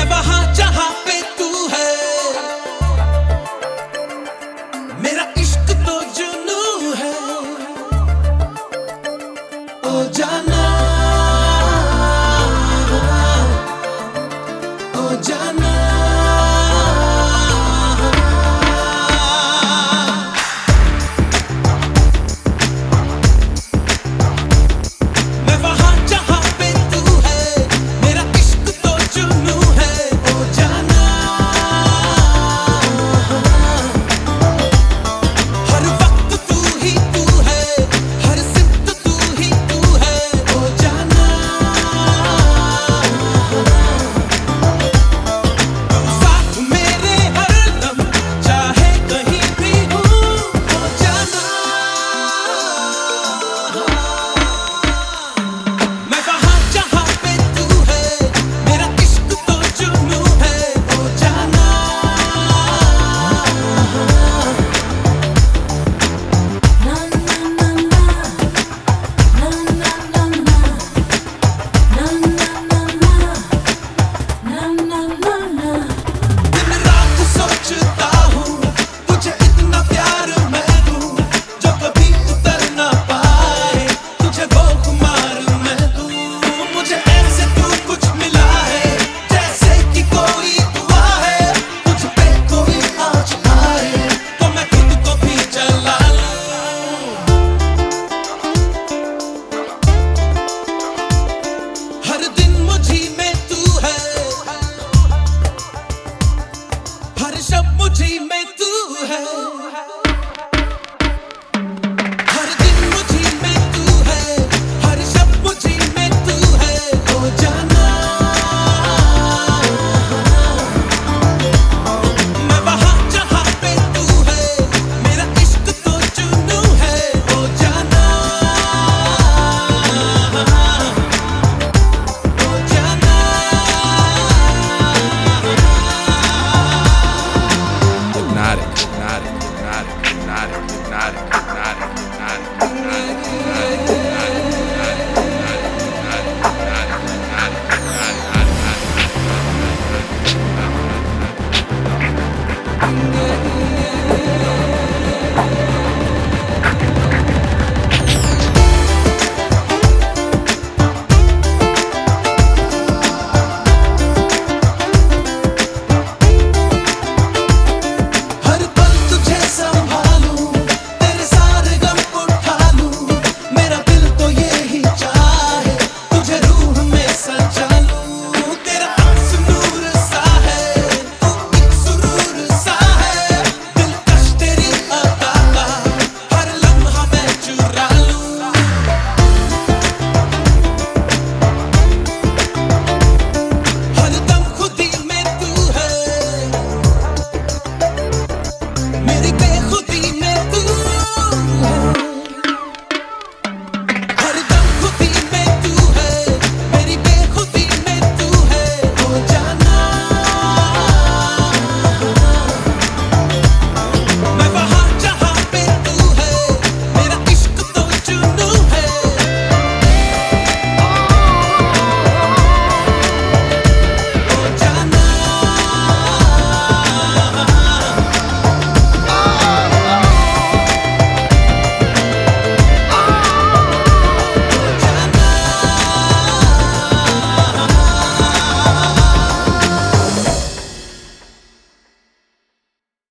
व्यवहार Yeah.